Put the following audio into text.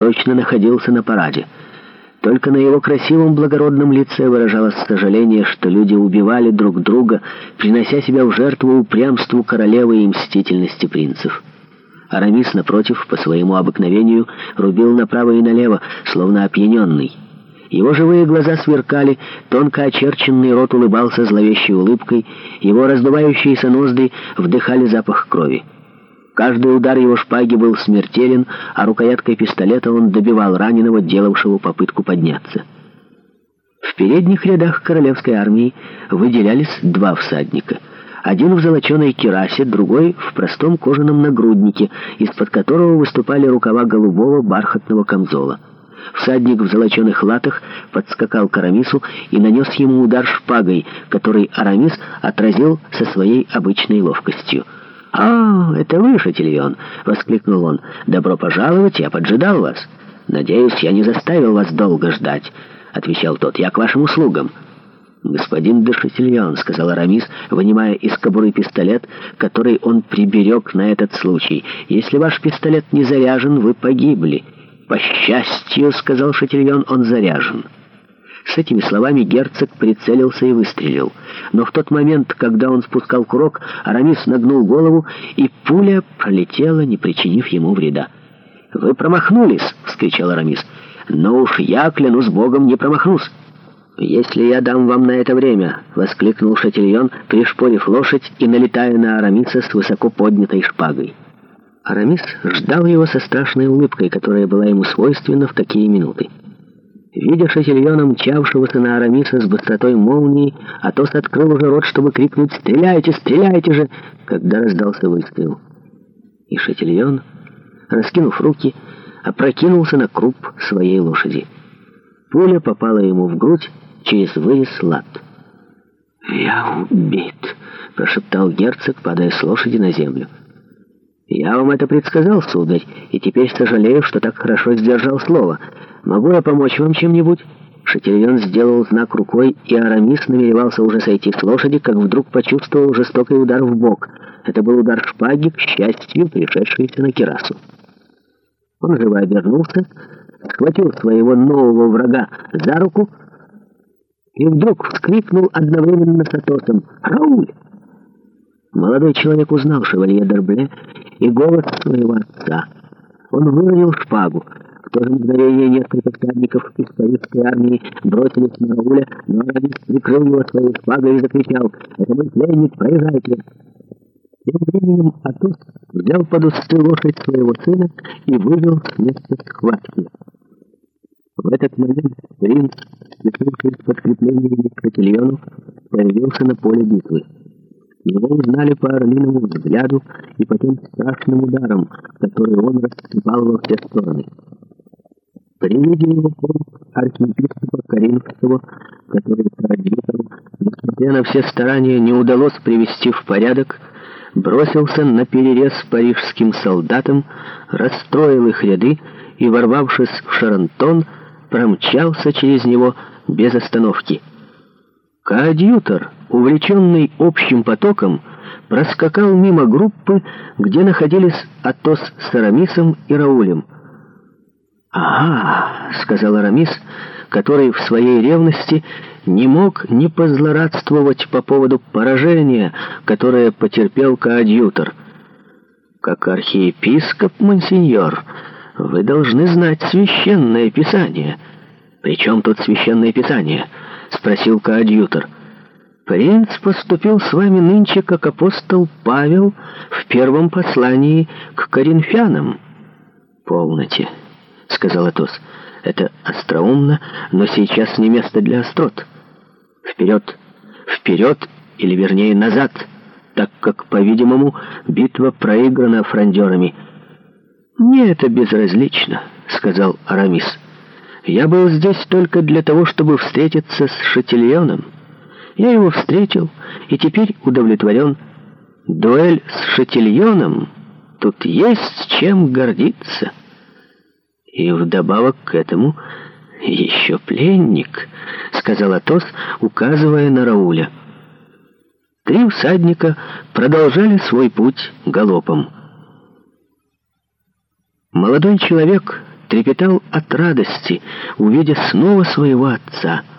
точно находился на параде. Только на его красивом благородном лице выражалось сожаление, что люди убивали друг друга, принося себя в жертву упрямству королевы и мстительности принцев. Арамис, напротив, по своему обыкновению, рубил направо и налево, словно опьяненный. Его живые глаза сверкали, тонко очерченный рот улыбался зловещей улыбкой, его раздувающиеся ноздри вдыхали запах крови. Каждый удар его шпаги был смертелен, а рукояткой пистолета он добивал раненого, делавшего попытку подняться. В передних рядах королевской армии выделялись два всадника. Один в золоченой керасе, другой в простом кожаном нагруднике, из-под которого выступали рукава голубого бархатного камзола. Всадник в золоченых латах подскакал к Арамису и нанес ему удар шпагой, который Арамис отразил со своей обычной ловкостью. «А, это вы, Шатильон!» — воскликнул он. «Добро пожаловать, я поджидал вас!» «Надеюсь, я не заставил вас долго ждать», — отвечал тот. «Я к вашим услугам». «Господин де Шатильон», — сказал Арамис, вынимая из кобуры пистолет, который он приберег на этот случай. «Если ваш пистолет не заряжен, вы погибли». «По счастью», — сказал Шатильон, — «он заряжен». С этими словами герцог прицелился и выстрелил. Но в тот момент, когда он спускал курок, Арамис нагнул голову, и пуля пролетела, не причинив ему вреда. «Вы промахнулись!» — вскричал Арамис. «Но уж я, клянусь богом, не промахнусь!» «Если я дам вам на это время!» — воскликнул Шатильон, пришпорив лошадь и налетая на Арамиса с высоко поднятой шпагой. Арамис ждал его со страшной улыбкой, которая была ему свойственна в такие минуты. Видя Шатильона, мчавшегося на Арамиса с быстротой молнии, Атос открыл уже рот, чтобы крикнуть «Стреляйте! Стреляйте же!», когда раздался выстрел. И Шатильон, раскинув руки, опрокинулся на круп своей лошади. Пуля попала ему в грудь через вырез лад. «Я убит!» — прошептал герцог, падая с лошади на землю. «Я вам это предсказал, сударь, и теперь сожалею, что так хорошо сдержал слово. Могу я помочь вам чем-нибудь?» Шатильон сделал знак рукой, и Арамис намеревался уже сойти с лошади, как вдруг почувствовал жестокий удар в бок. Это был удар шпаги, к счастью, пришедшийся на керасу. Он живо обернулся, схватил своего нового врага за руку и вдруг вскрикнул одновременно с Атосом «Рауль!» Молодой человек узнал шевалье Дербле и голос своего отца. Он выронил шпагу. В то же мгновение несколько всадников из советской армии бросились на Рауля, но Арамис прикрыл его своей шпагой и закричал «Это мой пленник, проезжайте!» Тем временем Атос взял под усы лошадь своего сына и вывел с места схватки. В этот момент принц, спешивший с подкреплением из появился на поле битвы. Его узнали по орлиному взгляду и по тем страшным ударам, которые он рассыпал во все стороны. При виде его полк архиепископа Каринского, который Сарадьеву, несмотря на все старания, не удалось привести в порядок, бросился на перерез парижским солдатам, расстроил их ряды и, ворвавшись в Шарантон, промчался через него без остановки. Коадьютор, увлеченный общим потоком, проскакал мимо группы, где находились Атос с Арамисом и Раулем. «Ага», — сказал Арамис, который в своей ревности не мог не позлорадствовать по поводу поражения, которое потерпел коадьютор. «Как архиепископ, монсеньор, вы должны знать священное писание». Причем тут священное писание?» спросил коадьютор. «Принц поступил с вами нынче, как апостол Павел в первом послании к коринфянам». «Полноте», — сказал Атос. «Это остроумно, но сейчас не место для острот. Вперед! Вперед! Или, вернее, назад!» так как, по-видимому, битва проиграна фрондерами. «Мне это безразлично», — сказал Арамис. Я был здесь только для того, чтобы встретиться с Шатильоном. Я его встретил и теперь удовлетворен. Дуэль с Шатильоном? Тут есть чем гордиться. И вдобавок к этому еще пленник, сказал Атос, указывая на Рауля. Три всадника продолжали свой путь галопом. Молодой человек трепетал от радости, увидя снова своего отца —